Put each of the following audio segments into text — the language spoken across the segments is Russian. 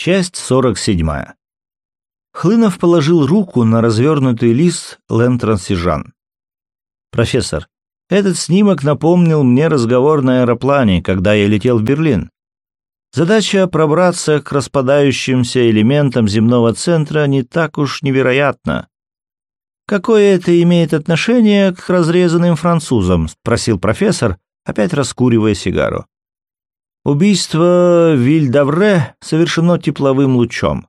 Часть 47. Хлынов положил руку на развернутый лист Лэнтрансижан. «Профессор, этот снимок напомнил мне разговор на аэроплане, когда я летел в Берлин. Задача пробраться к распадающимся элементам земного центра не так уж невероятна. «Какое это имеет отношение к разрезанным французам?» — спросил профессор, опять раскуривая сигару. Убийство Вильдавре совершено тепловым лучом.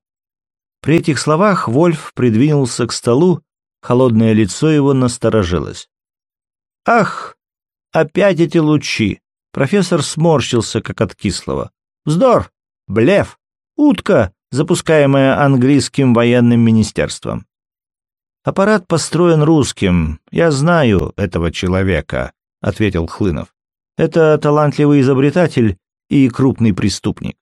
При этих словах Вольф придвинулся к столу, холодное лицо его насторожилось. «Ах, опять эти лучи!» Профессор сморщился, как от кислого. «Вздор! Блеф! Утка, запускаемая английским военным министерством!» «Аппарат построен русским. Я знаю этого человека», — ответил Хлынов. «Это талантливый изобретатель и крупный преступник.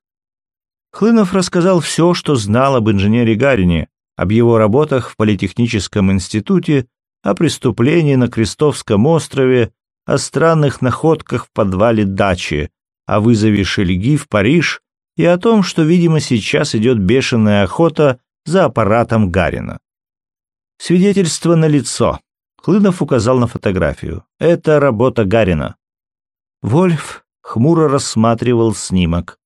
Хлынов рассказал все, что знал об инженере Гарине, об его работах в Политехническом институте, о преступлении на Крестовском острове, о странных находках в подвале дачи, о вызове Шельги в Париж и о том, что, видимо, сейчас идет бешеная охота за аппаратом Гарина. Свидетельство налицо. Хлынов указал на фотографию. Это работа Гарина. Вольф хмуро рассматривал снимок.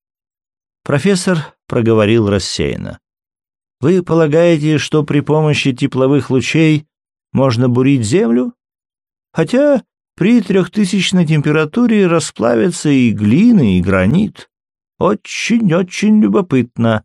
Профессор проговорил рассеянно. «Вы полагаете, что при помощи тепловых лучей можно бурить землю? Хотя при трехтысячной температуре расплавятся и глина, и гранит. Очень-очень любопытно.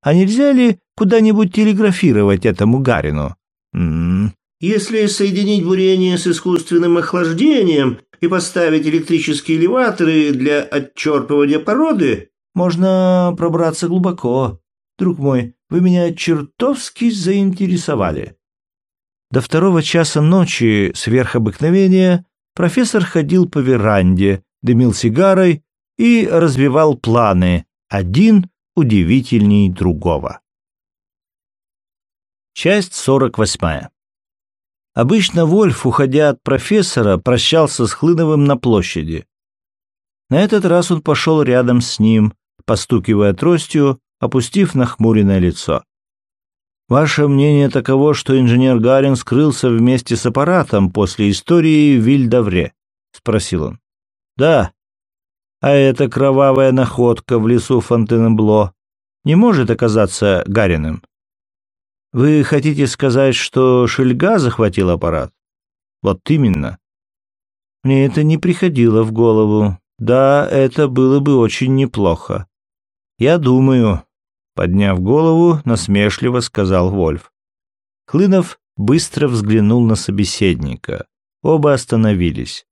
А нельзя ли куда-нибудь телеграфировать этому Гарину? М -м. Если соединить бурение с искусственным охлаждением и поставить электрические элеваторы для отчерпывания породы, можно пробраться глубоко. Друг мой, вы меня чертовски заинтересовали. До второго часа ночи, сверх обыкновения, профессор ходил по веранде, дымил сигарой и развивал планы, один удивительней другого. Часть сорок восьмая. Обычно Вольф, уходя от профессора, прощался с Хлыновым на площади. На этот раз он пошел рядом с ним, постукивая тростью, опустив нахмуренное лицо. «Ваше мнение таково, что инженер Гарин скрылся вместе с аппаратом после истории в Вильдавре?» — спросил он. «Да. А эта кровавая находка в лесу Фонтенбло не может оказаться Гариным?» Вы хотите сказать, что Шельга захватил аппарат? Вот именно. Мне это не приходило в голову. Да, это было бы очень неплохо. Я думаю, подняв голову, насмешливо сказал Вольф. Хлынов быстро взглянул на собеседника. Оба остановились.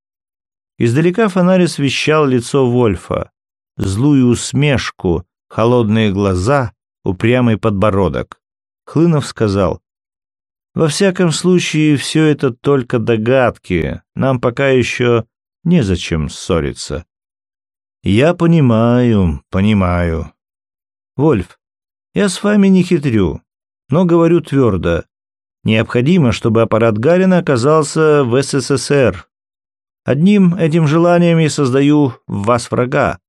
Издалека фонарь освещал лицо Вольфа, злую усмешку, холодные глаза, упрямый подбородок. Хлынов сказал, «Во всяком случае, все это только догадки, нам пока еще незачем ссориться». «Я понимаю, понимаю». «Вольф, я с вами не хитрю, но говорю твердо. Необходимо, чтобы аппарат Гарина оказался в СССР. Одним этим желанием я создаю в вас врага.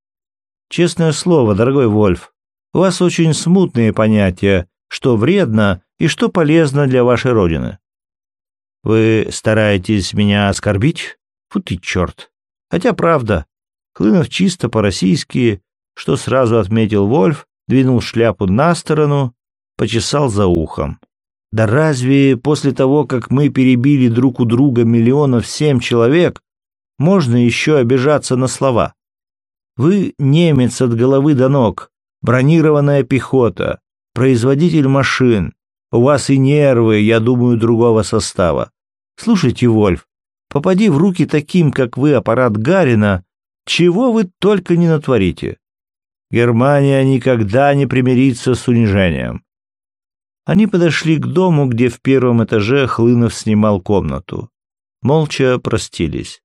Честное слово, дорогой Вольф, у вас очень смутные понятия что вредно и что полезно для вашей родины. Вы стараетесь меня оскорбить? Фу ты, черт. Хотя правда. Хлынов чисто по-российски, что сразу отметил Вольф, двинул шляпу на сторону, почесал за ухом. Да разве после того, как мы перебили друг у друга миллионов семь человек, можно еще обижаться на слова? Вы немец от головы до ног, бронированная пехота, производитель машин. У вас и нервы, я думаю, другого состава. Слушайте, Вольф, попади в руки таким, как вы, аппарат Гарина, чего вы только не натворите. Германия никогда не примирится с унижением. Они подошли к дому, где в первом этаже Хлынов снимал комнату. Молча простились.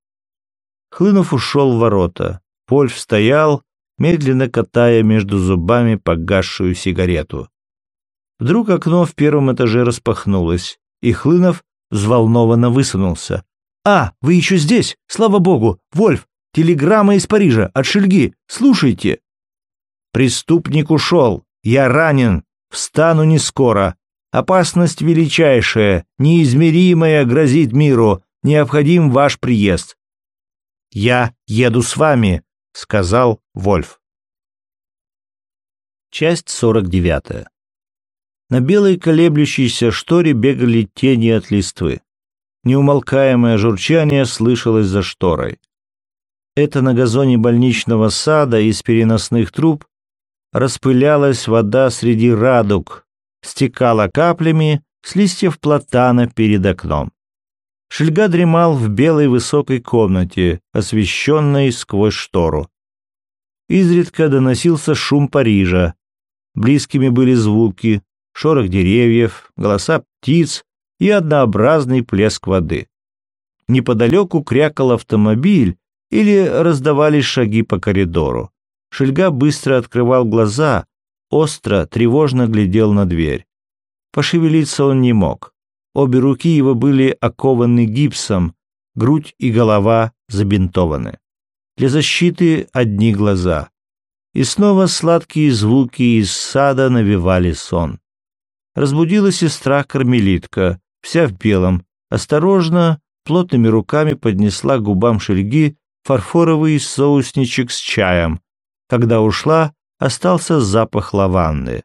Хлынов ушел в ворота. Вольф стоял, медленно катая между зубами погасшую сигарету. Вдруг окно в первом этаже распахнулось, и Хлынов взволнованно высунулся. «А, вы еще здесь? Слава богу! Вольф! Телеграмма из Парижа, от Шельги! Слушайте!» «Преступник ушел!» Я ранен, встану не скоро. Опасность величайшая, неизмеримая грозит миру. Необходим ваш приезд. Я еду с вами, сказал Вольф. Часть сорок девятая. На белой колеблющейся шторе бегали тени от листвы. Неумолкаемое журчание слышалось за шторой. Это на газоне больничного сада из переносных труб распылялась вода среди радуг, стекала каплями с листьев платана перед окном. Шельга дремал в белой высокой комнате, освещенной сквозь штору. Изредка доносился шум Парижа. Близкими были звуки, шорох деревьев, голоса птиц и однообразный плеск воды. Неподалеку крякал автомобиль или раздавались шаги по коридору. Шельга быстро открывал глаза, остро, тревожно глядел на дверь. Пошевелиться он не мог. Обе руки его были окованы гипсом, грудь и голова забинтованы. Для защиты одни глаза. И снова сладкие звуки из сада навевали сон. Разбудила сестра-кармелитка, вся в белом, осторожно, плотными руками поднесла губам шельги фарфоровый соусничек с чаем. Когда ушла, остался запах лаванды.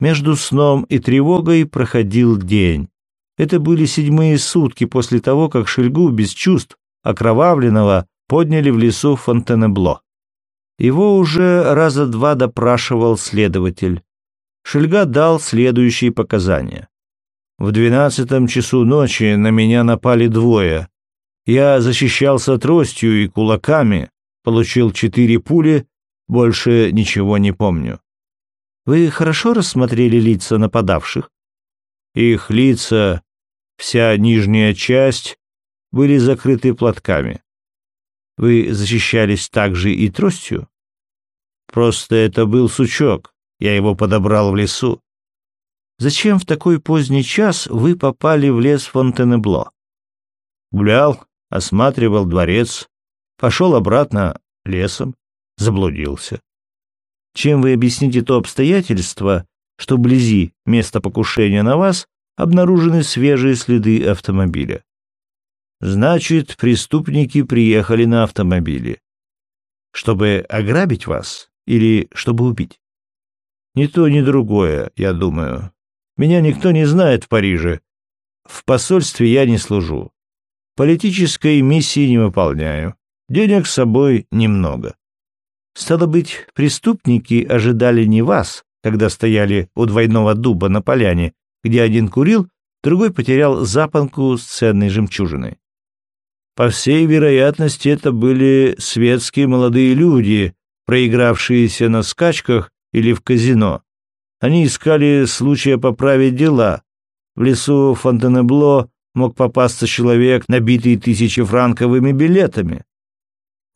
Между сном и тревогой проходил день. Это были седьмые сутки после того, как Шельгу без чувств, окровавленного, подняли в лесу Фонтенебло. Его уже раза два допрашивал следователь. Шельга дал следующие показания. В двенадцатом часу ночи на меня напали двое. Я защищался тростью и кулаками, получил четыре пули, больше ничего не помню. Вы хорошо рассмотрели лица нападавших? Их лица, вся нижняя часть, были закрыты платками. Вы защищались также и тростью? Просто это был сучок. Я его подобрал в лесу. Зачем в такой поздний час вы попали в лес Фонтенебло? Гулял, осматривал дворец, пошел обратно лесом, заблудился. Чем вы объясните то обстоятельство, что вблизи места покушения на вас обнаружены свежие следы автомобиля? Значит, преступники приехали на автомобиле. Чтобы ограбить вас или чтобы убить? Ни то, ни другое, я думаю. Меня никто не знает в Париже. В посольстве я не служу. Политической миссии не выполняю. Денег с собой немного. Стало быть, преступники ожидали не вас, когда стояли у двойного дуба на поляне, где один курил, другой потерял запонку с ценной жемчужиной. По всей вероятности, это были светские молодые люди, проигравшиеся на скачках или в казино, они искали случая поправить дела. В лесу Фонтенебло мог попасться человек, набитый тысячефранковыми билетами.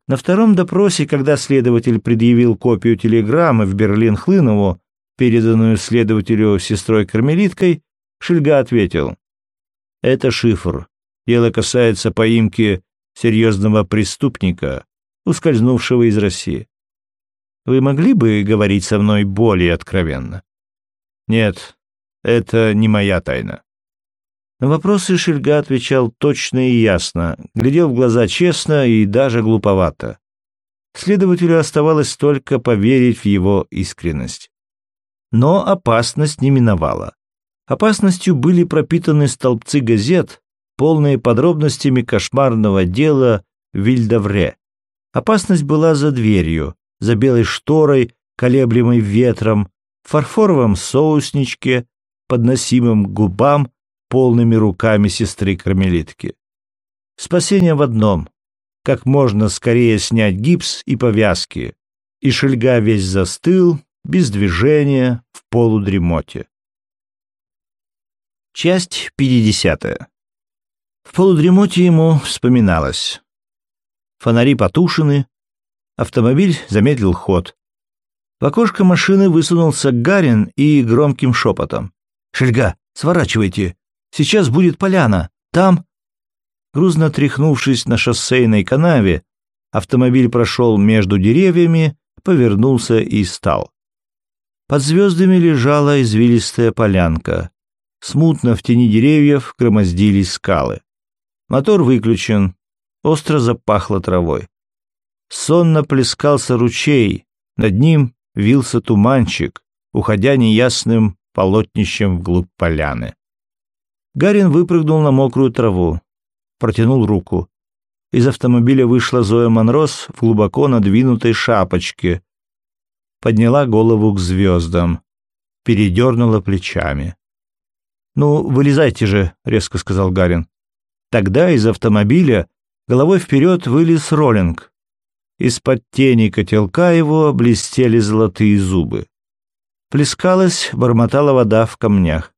На втором допросе, когда следователь предъявил копию телеграммы в Берлин Хлынову, переданную следователю сестрой-кармелиткой, Шельга ответил. «Это шифр. Дело касается поимки серьезного преступника, ускользнувшего из России. Вы могли бы говорить со мной более откровенно?» Нет, это не моя тайна. На вопросы Шельга отвечал точно и ясно, глядел в глаза честно и даже глуповато. Следователю оставалось только поверить в его искренность. Но опасность не миновала. Опасностью были пропитаны столбцы газет, полные подробностями кошмарного дела в Вильдавре. Опасность была за дверью, за белой шторой, колеблемой ветром, фарфоровом соусничке, подносимом к губам полными руками сестры-кармелитки. Спасение в одном — как можно скорее снять гипс и повязки, и Шельга весь застыл, без движения, в полудремоте. Часть 50. В полудремоте ему вспоминалось. Фонари потушены, автомобиль замедлил ход. В окошко машины высунулся Гарин и громким шепотом. «Шельга, сворачивайте! Сейчас будет поляна! Там...» Грузно тряхнувшись на шоссейной канаве, автомобиль прошел между деревьями, повернулся и стал. Под звездами лежала извилистая полянка. Смутно в тени деревьев громоздились скалы. Мотор выключен, остро запахло травой. Сонно плескался ручей, над ним вился туманчик, уходя неясным полотнищем вглубь поляны. Гарин выпрыгнул на мокрую траву, протянул руку. Из автомобиля вышла Зоя Монрос в глубоко надвинутой шапочке, подняла голову к звездам, передернула плечами. «Ну, вылезайте же», — резко сказал Гарин. Тогда из автомобиля головой вперед вылез Роллинг. Из-под тени котелка его блестели золотые зубы. Плескалась, бормотала вода в камнях.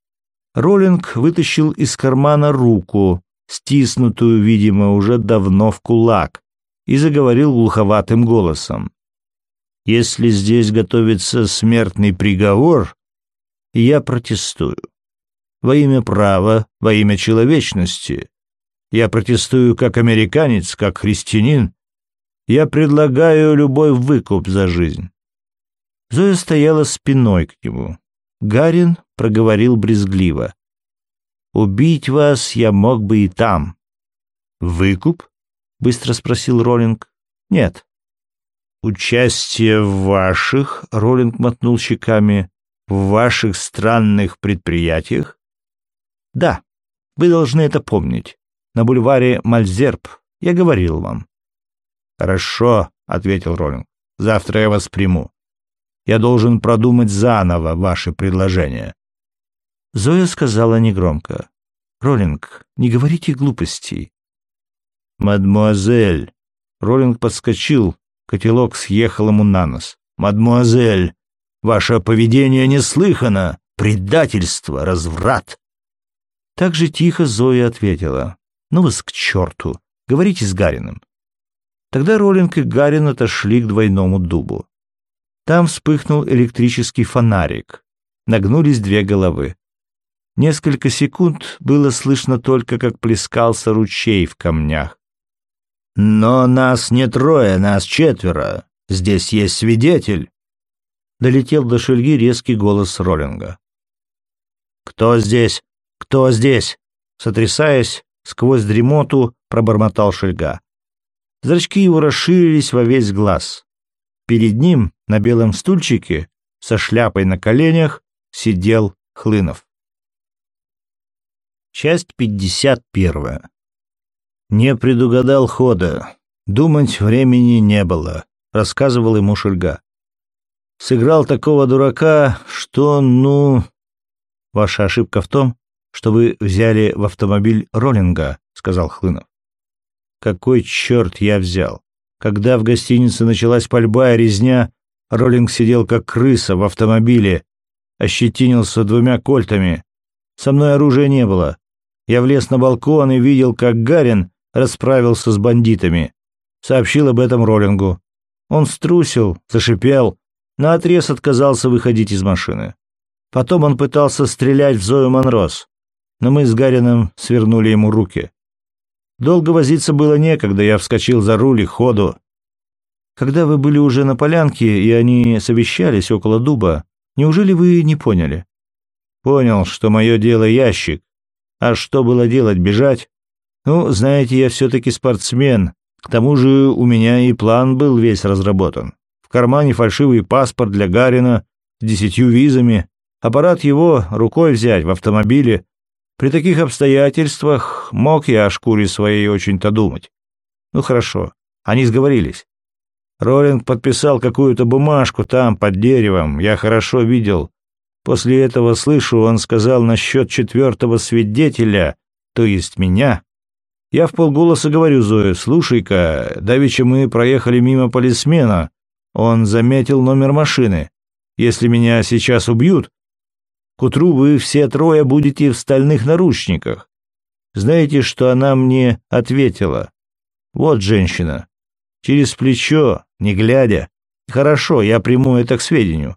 Роллинг вытащил из кармана руку, стиснутую, видимо, уже давно в кулак, и заговорил глуховатым голосом. «Если здесь готовится смертный приговор, я протестую. Во имя права, во имя человечности. Я протестую как американец, как христианин. Я предлагаю любой выкуп за жизнь. Зоя стояла спиной к нему. Гарин проговорил брезгливо. «Убить вас я мог бы и там». «Выкуп?» — быстро спросил Роллинг. «Нет». «Участие в ваших...» — Роллинг мотнул щеками. «В ваших странных предприятиях?» «Да, вы должны это помнить. На бульваре Мальзерб. Я говорил вам». «Хорошо», — ответил Роллинг. «Завтра я вас приму. Я должен продумать заново ваши предложения». Зоя сказала негромко. «Роллинг, не говорите глупостей». «Мадмуазель!» Роллинг подскочил, котелок съехал ему на нос. «Мадмуазель, ваше поведение неслыхано! Предательство, разврат!» Так же тихо Зоя ответила. «Ну вас к черту! Говорите с Гариным!» Тогда Роллинг и Гарин отошли к двойному дубу. Там вспыхнул электрический фонарик. Нагнулись две головы. Несколько секунд было слышно только, как плескался ручей в камнях. «Но нас не трое, нас четверо. Здесь есть свидетель!» Долетел до Шельги резкий голос Роллинга. «Кто здесь? Кто здесь?» Сотрясаясь, сквозь дремоту пробормотал Шельга. Зрачки его расширились во весь глаз. Перед ним на белом стульчике со шляпой на коленях сидел Хлынов. Часть пятьдесят первая. Не предугадал хода. Думать времени не было, рассказывал ему Шульга. Сыграл такого дурака, что, ну... Ваша ошибка в том, что вы взяли в автомобиль Роллинга, сказал Хлынов. Какой черт я взял? Когда в гостинице началась пальба и резня, Роллинг сидел как крыса в автомобиле, ощетинился двумя кольтами. Со мной оружия не было. Я влез на балкон и видел, как Гарин расправился с бандитами. Сообщил об этом Роллингу. Он струсил, зашипел, наотрез отказался выходить из машины. Потом он пытался стрелять в Зою Монрос, но мы с Гарином свернули ему руки. Долго возиться было некогда, я вскочил за руль и ходу. Когда вы были уже на полянке, и они совещались около дуба, неужели вы не поняли? Понял, что мое дело ящик. А что было делать, бежать? Ну, знаете, я все-таки спортсмен. К тому же у меня и план был весь разработан. В кармане фальшивый паспорт для Гарина с десятью визами. Аппарат его рукой взять в автомобиле, при таких обстоятельствах мог я о шкуре своей очень-то думать. Ну хорошо, они сговорились. Роллинг подписал какую-то бумажку там, под деревом, я хорошо видел. После этого, слышу, он сказал насчет четвертого свидетеля, то есть меня. Я в полголоса говорю Зое, слушай-ка, давеча мы проехали мимо полисмена. Он заметил номер машины. Если меня сейчас убьют, к утру вы все трое будете в стальных наручниках. Знаете, что она мне ответила? Вот женщина. Через плечо, не глядя. Хорошо, я приму это к сведению.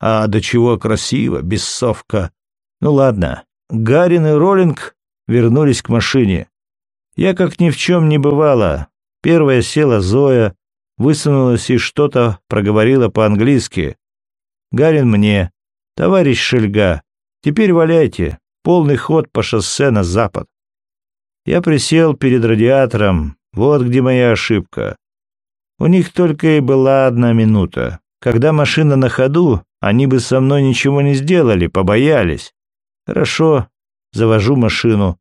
А до чего красиво, бессовка. Ну ладно. Гарин и Роллинг вернулись к машине. Я как ни в чем не бывало. Первая села Зоя, высунулась и что-то проговорила по-английски. Гарин мне. Товарищ Шельга, теперь валяйте. Полный ход по шоссе на запад. Я присел перед радиатором. Вот где моя ошибка. У них только и была одна минута. Когда машина на ходу, они бы со мной ничего не сделали, побоялись. Хорошо, завожу машину.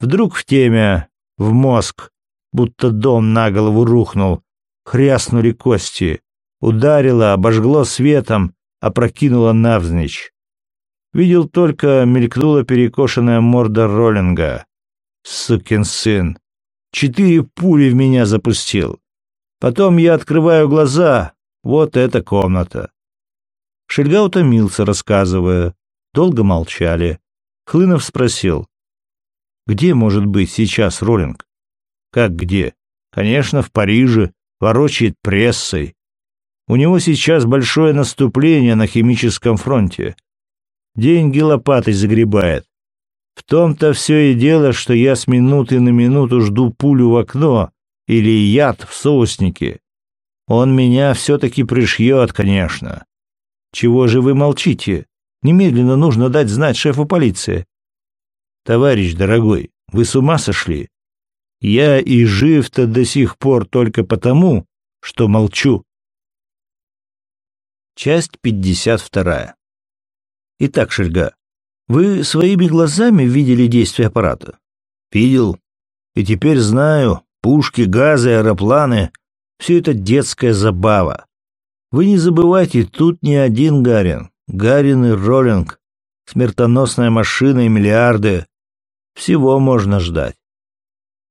Вдруг в теме, в мозг, будто дом на голову рухнул. Хряснули кости. Ударило, обожгло светом, опрокинуло навзничь. Видел только мелькнула перекошенная морда Роллинга. Сукин сын. Четыре пули в меня запустил. Потом я открываю глаза. Вот эта комната. Шельга утомился, рассказывая. Долго молчали. Хлынов спросил. «Где может быть сейчас Роллинг?» «Как где?» «Конечно, в Париже. Ворочает прессой. У него сейчас большое наступление на химическом фронте. Деньги лопатой загребает. В том-то все и дело, что я с минуты на минуту жду пулю в окно или яд в соуснике. Он меня все-таки пришьет, конечно. Чего же вы молчите? Немедленно нужно дать знать шефу полиции. Товарищ дорогой, вы с ума сошли? Я и жив-то до сих пор только потому, что молчу. Часть 52. Итак, Шельга, вы своими глазами видели действие аппарата? Видел. И теперь знаю, пушки, газы, аэропланы — все это детская забава. Вы не забывайте, тут не один Гарин. Гарин и Роллинг. Смертоносная машина и миллиарды. Всего можно ждать.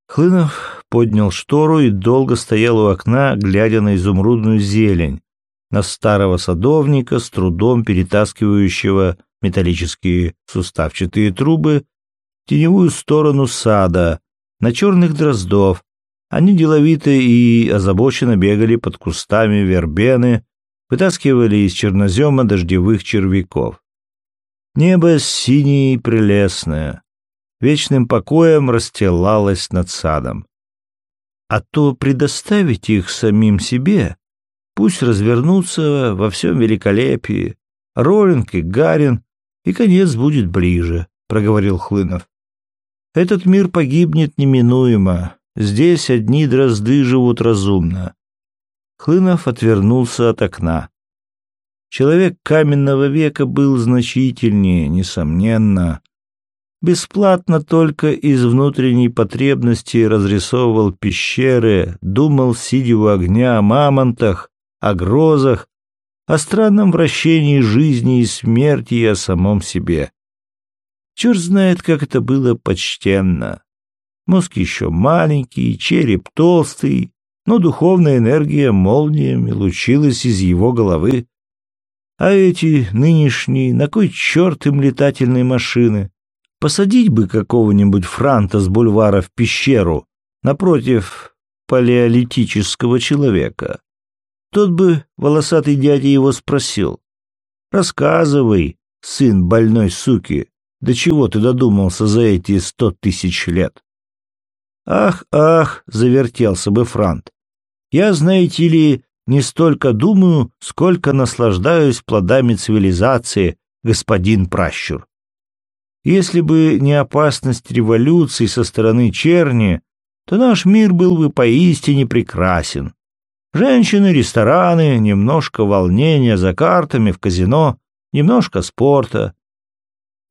Хлынов поднял штору и долго стоял у окна, глядя на изумрудную зелень, на старого садовника, с трудом перетаскивающего металлические суставчатые трубы в теневую сторону сада, на черных дроздов. Они деловито и озабоченно бегали под кустами вербены, вытаскивали из чернозема дождевых червяков. Небо синее и прелестное, вечным покоем расстилалось над садом. А то предоставить их самим себе, пусть развернутся во всем великолепии. Роллинг и Гарин и конец будет ближе, проговорил Хлынов. Этот мир погибнет неминуемо. Здесь одни дрозды живут разумно. Хлынов отвернулся от окна. Человек каменного века был значительнее, несомненно. Бесплатно только из внутренней потребности разрисовывал пещеры, думал, сидя у огня, о мамонтах, о грозах, о странном вращении жизни и смерти и о самом себе. Черт знает, как это было почтенно. Мозг еще маленький, череп толстый, но духовная энергия молниями лучилась из его головы. А эти нынешние, на кой черт им летательные машины? Посадить бы какого-нибудь франта с бульвара в пещеру напротив палеолитического человека. Тот бы, волосатый дядя, его спросил. «Рассказывай, сын больной суки, до чего ты додумался за эти сто тысяч лет?» «Ах, ах!» — завертелся бы Франт. «Я, знаете ли, не столько думаю, сколько наслаждаюсь плодами цивилизации, господин пращур. Если бы не опасность революции со стороны черни, то наш мир был бы поистине прекрасен. Женщины, рестораны, немножко волнения за картами в казино, немножко спорта.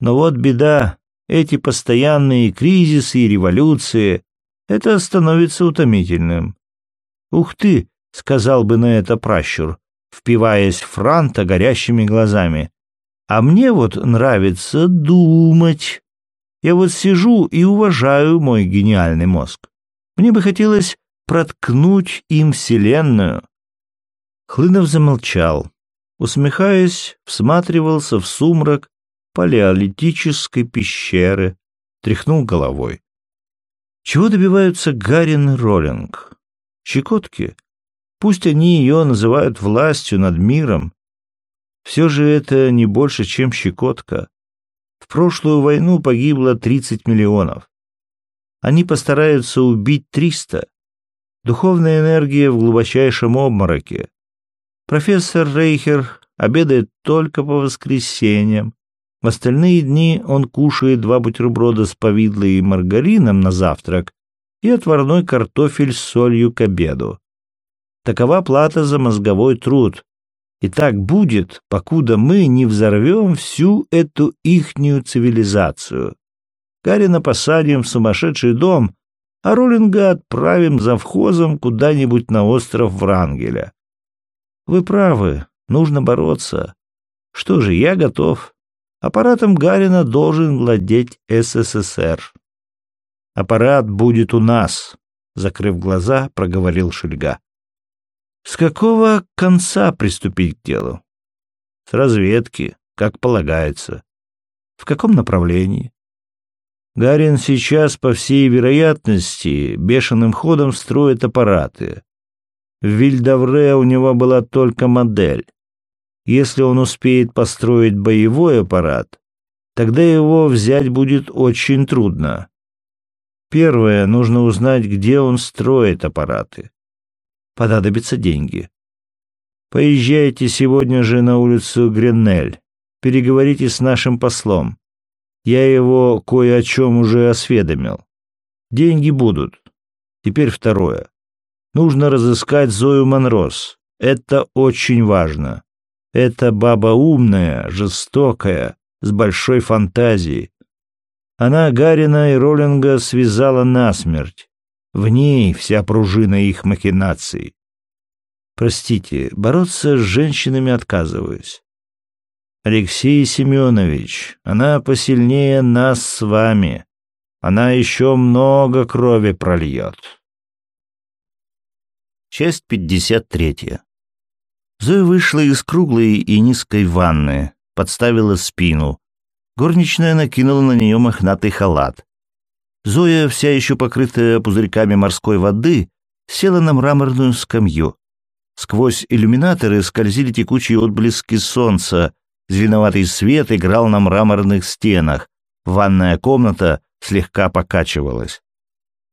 Но вот беда, эти постоянные кризисы и революции, это становится утомительным. «Ух ты!» — сказал бы на это пращур, впиваясь в Франта горящими глазами. «А мне вот нравится думать. Я вот сижу и уважаю мой гениальный мозг. Мне бы хотелось проткнуть им вселенную. Хлынов замолчал, усмехаясь, всматривался в сумрак палеолитической пещеры, тряхнул головой. Чего добиваются Гарин и Роллинг? Щекотки? Пусть они ее называют властью над миром. Все же это не больше, чем щекотка. В прошлую войну погибло 30 миллионов. Они постараются убить 300. Духовная энергия в глубочайшем обмороке. Профессор Рейхер обедает только по воскресеньям. В остальные дни он кушает два бутерброда с повидлой и маргарином на завтрак и отварной картофель с солью к обеду. Такова плата за мозговой труд. И так будет, покуда мы не взорвем всю эту ихнюю цивилизацию. Гарина посадим в сумасшедший дом, а Роллинга отправим за вхозом куда-нибудь на остров Врангеля. Вы правы, нужно бороться. Что же, я готов. Аппаратом Гарина должен владеть СССР. Аппарат будет у нас, закрыв глаза, проговорил Шельга. С какого конца приступить к делу? С разведки, как полагается. В каком направлении? Гарин сейчас, по всей вероятности, бешеным ходом строит аппараты. В Вильдавре у него была только модель. Если он успеет построить боевой аппарат, тогда его взять будет очень трудно. Первое, нужно узнать, где он строит аппараты. Понадобятся деньги. Поезжайте сегодня же на улицу Гренель. Переговорите с нашим послом. Я его кое о чем уже осведомил. Деньги будут. Теперь второе. Нужно разыскать Зою Монрос. Это очень важно. Это баба умная, жестокая, с большой фантазией. Она Гарина и Роллинга связала насмерть. В ней вся пружина их махинаций. Простите, бороться с женщинами отказываюсь. Алексей Семенович, она посильнее нас с вами. Она еще много крови прольет. Часть 53. Зоя вышла из круглой и низкой ванны, подставила спину. Горничная накинула на нее мохнатый халат. Зоя, вся еще покрытая пузырьками морской воды, села на мраморную скамью. Сквозь иллюминаторы скользили текучие отблески солнца, Зеленоватый свет играл на мраморных стенах. Ванная комната слегка покачивалась.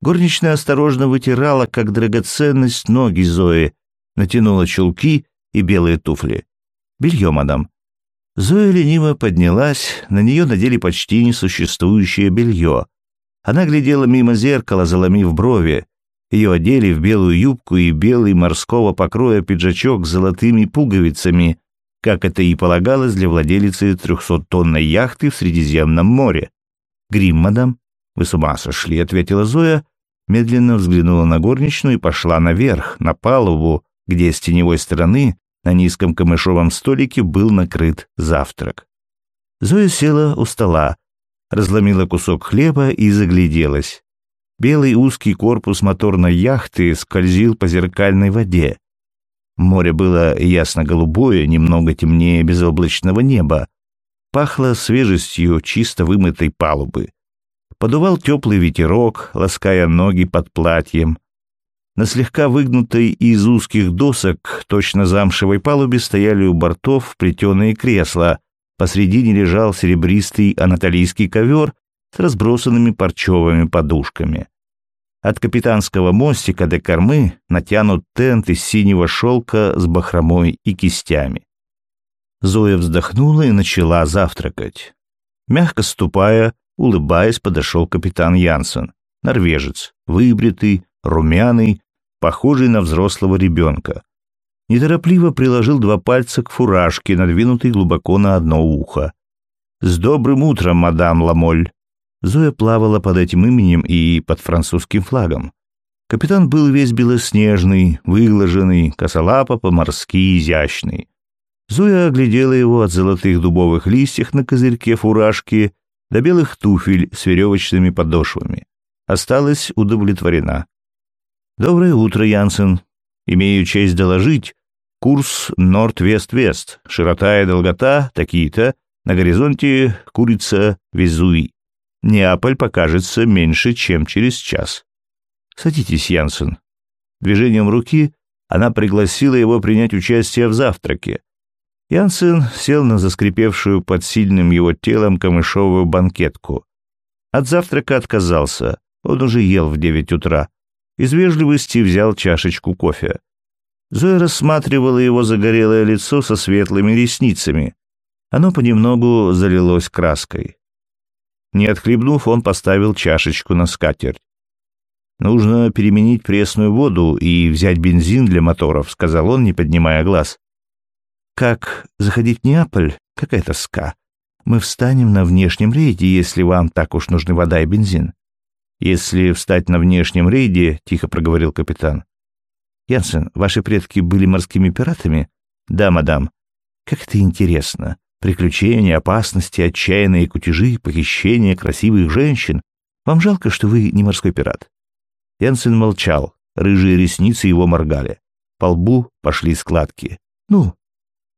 Горничная осторожно вытирала, как драгоценность, ноги Зои, натянула чулки и белые туфли. «Белье, мадам». Зоя лениво поднялась, на нее надели почти несуществующее белье. Она глядела мимо зеркала, заломив брови. Ее одели в белую юбку и белый морского покроя пиджачок с золотыми пуговицами, как это и полагалось для владелицы трехсоттонной яхты в Средиземном море. «Грим, мадам?» «Вы с ума сошли», — ответила Зоя, медленно взглянула на горничную и пошла наверх, на палубу, где с теневой стороны на низком камышовом столике был накрыт завтрак. Зоя села у стола, разломила кусок хлеба и загляделась. Белый узкий корпус моторной яхты скользил по зеркальной воде. Море было ясно-голубое, немного темнее безоблачного неба. Пахло свежестью чисто вымытой палубы. Подувал теплый ветерок, лаская ноги под платьем. На слегка выгнутой из узких досок, точно замшевой палубе, стояли у бортов плетеные кресла. Посредине лежал серебристый анатолийский ковер с разбросанными парчевыми подушками. От капитанского мостика до кормы натянут тент из синего шелка с бахромой и кистями. Зоя вздохнула и начала завтракать. Мягко ступая, улыбаясь, подошел капитан Янсен, норвежец, выбритый, румяный, похожий на взрослого ребенка. Неторопливо приложил два пальца к фуражке, надвинутой глубоко на одно ухо. «С добрым утром, мадам Ламоль!» Зоя плавала под этим именем и под французским флагом. Капитан был весь белоснежный, выглаженный, косолапо по-морски изящный. Зоя оглядела его от золотых дубовых листьев на козырьке фуражки до белых туфель с веревочными подошвами. Осталась удовлетворена. «Доброе утро, Янсен. Имею честь доложить. Курс Норд-Вест-Вест. Широта и долгота такие-то. На горизонте курица Везуи. Неаполь покажется меньше, чем через час. Садитесь, Янсен. Движением руки она пригласила его принять участие в завтраке. Янсен сел на заскрипевшую под сильным его телом камышовую банкетку. От завтрака отказался, он уже ел в девять утра. Из вежливости взял чашечку кофе. Зоя рассматривала его загорелое лицо со светлыми ресницами. Оно понемногу залилось краской. Не отхлебнув, он поставил чашечку на скатерть. «Нужно переменить пресную воду и взять бензин для моторов», — сказал он, не поднимая глаз. «Как заходить в Неаполь? Какая тоска. Мы встанем на внешнем рейде, если вам так уж нужны вода и бензин». «Если встать на внешнем рейде», — тихо проговорил капитан. «Янсен, ваши предки были морскими пиратами?» «Да, мадам». «Как это интересно. Приключения, опасности, отчаянные кутежи, похищения красивых женщин. Вам жалко, что вы не морской пират?» Янсен молчал, рыжие ресницы его моргали. По лбу пошли складки. «Ну?»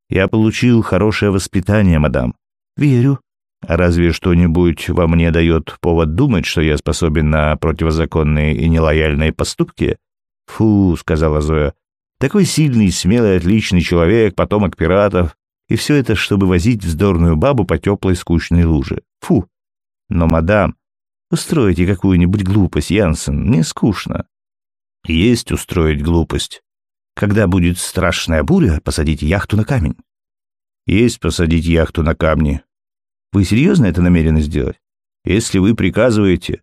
«Я получил хорошее воспитание, мадам». «Верю». «А разве что-нибудь во мне дает повод думать, что я способен на противозаконные и нелояльные поступки?» «Фу», — сказала Зоя. «Такой сильный, смелый, отличный человек, потомок пиратов, и все это, чтобы возить вздорную бабу по теплой скучной луже. Фу! Но, мадам, устройте какую-нибудь глупость, Янсен, мне скучно. Есть устроить глупость. Когда будет страшная буря, посадить яхту на камень. Есть посадить яхту на камни. Вы серьезно это намерены сделать? Если вы приказываете...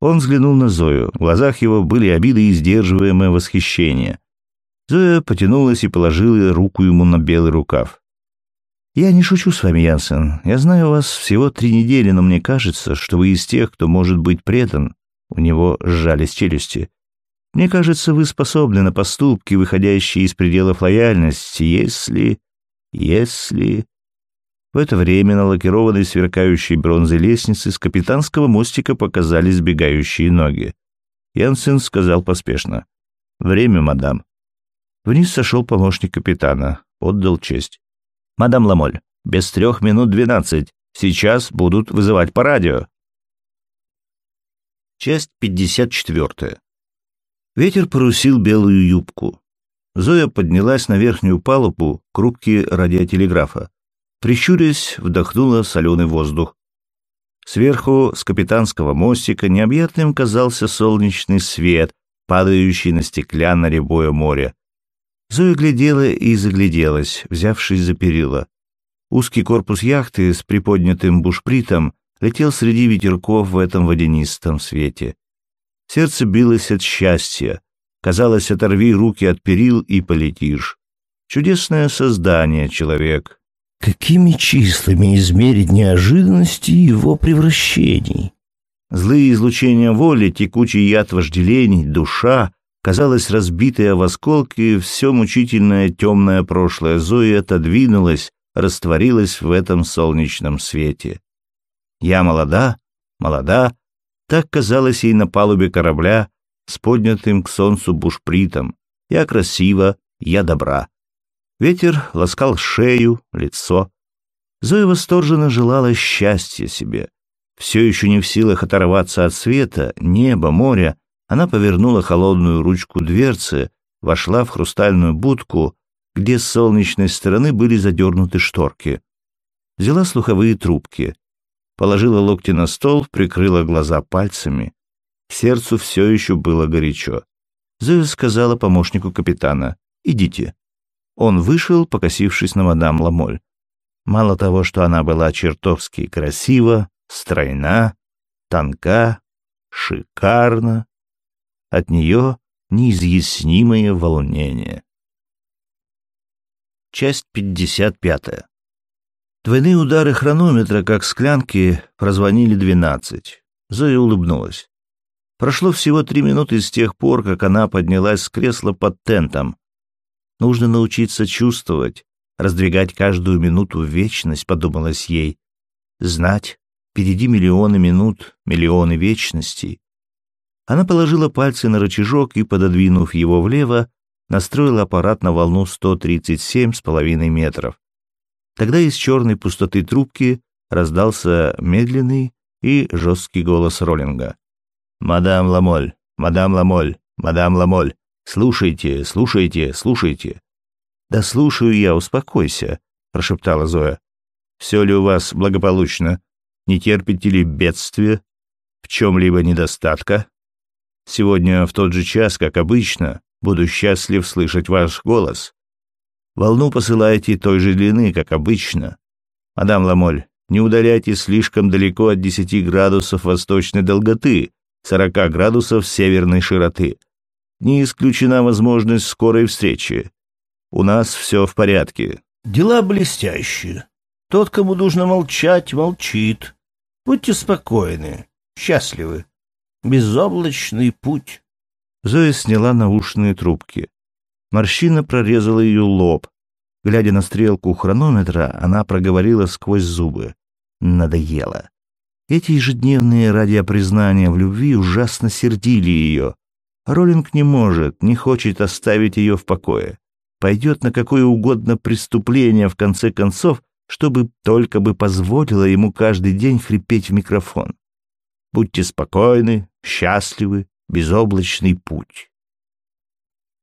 Он взглянул на Зою. В глазах его были обиды и сдерживаемое восхищение. Зоя потянулась и положила руку ему на белый рукав. «Я не шучу с вами, Янсен. Я знаю вас всего три недели, но мне кажется, что вы из тех, кто может быть предан». У него сжались челюсти. «Мне кажется, вы способны на поступки, выходящие из пределов лояльности, если... если...» В это время на лакированной сверкающей бронзой лестнице с капитанского мостика показались сбегающие ноги. Янсен сказал поспешно. «Время, мадам». Вниз сошел помощник капитана, отдал честь. «Мадам Ламоль, без трех минут двенадцать. Сейчас будут вызывать по радио». Часть пятьдесят четвертая. Ветер порусил белую юбку. Зоя поднялась на верхнюю палубу к рубке радиотелеграфа. Прищурясь, вдохнула соленый воздух. Сверху, с капитанского мостика, необъятным казался солнечный свет, падающий на стеклянно-рябое море. Зоя глядела и загляделась, взявшись за перила. Узкий корпус яхты с приподнятым бушпритом летел среди ветерков в этом водянистом свете. Сердце билось от счастья. Казалось, оторви руки от перил и полетишь. Чудесное создание, человек. Какими числами измерить неожиданности его превращений? Злые излучения воли, текучий яд вожделений, душа Казалось, разбитая в осколки, все мучительное темное прошлое Зои отодвинулось, растворилось в этом солнечном свете. Я молода, молода, так казалось ей на палубе корабля с поднятым к солнцу бушпритом. Я красива, я добра. Ветер ласкал шею, лицо. Зоя восторженно желала счастья себе. Все еще не в силах оторваться от света, неба, моря, она повернула холодную ручку дверцы, вошла в хрустальную будку, где с солнечной стороны были задернуты шторки. Взяла слуховые трубки, положила локти на стол, прикрыла глаза пальцами. Сердцу все еще было горячо. Зоя сказала помощнику капитана «Идите». Он вышел, покосившись на мадам Ламоль. Мало того, что она была чертовски красива, стройна, тонка, шикарна, от нее неизъяснимое волнение. Часть 55. Двойные удары хронометра, как склянки, прозвонили двенадцать. Зоя улыбнулась. Прошло всего три минуты с тех пор, как она поднялась с кресла под тентом. Нужно научиться чувствовать, раздвигать каждую минуту в вечность, подумалось ей. Знать, впереди миллионы минут, миллионы вечностей. Она положила пальцы на рычажок и, пододвинув его влево, настроила аппарат на волну 137,5 метров. Тогда из черной пустоты трубки раздался медленный и жесткий голос Роллинга. «Мадам Ламоль, мадам Ламоль, мадам Ламоль, слушайте, слушайте, слушайте». «Да слушаю я, успокойся», — прошептала Зоя. «Все ли у вас благополучно? Не терпите ли бедствия? В чем-либо недостатка?» Сегодня в тот же час, как обычно, Буду счастлив слышать ваш голос. Волну посылайте той же длины, как обычно. Мадам Ламоль, не удаляйте слишком далеко от 10 градусов восточной долготы, 40 градусов северной широты. Не исключена возможность скорой встречи. У нас все в порядке. Дела блестящие. Тот, кому нужно молчать, молчит. Будьте спокойны, счастливы. Безоблачный путь. Зоя сняла наушные трубки. Морщина прорезала ее лоб. Глядя на стрелку хронометра, она проговорила сквозь зубы. Надоело. Эти ежедневные радиопризнания в любви ужасно сердили ее. Роллинг не может, не хочет оставить ее в покое. Пойдет на какое угодно преступление, в конце концов, чтобы только бы позволило ему каждый день хрипеть в микрофон. Будьте спокойны, счастливы, безоблачный путь.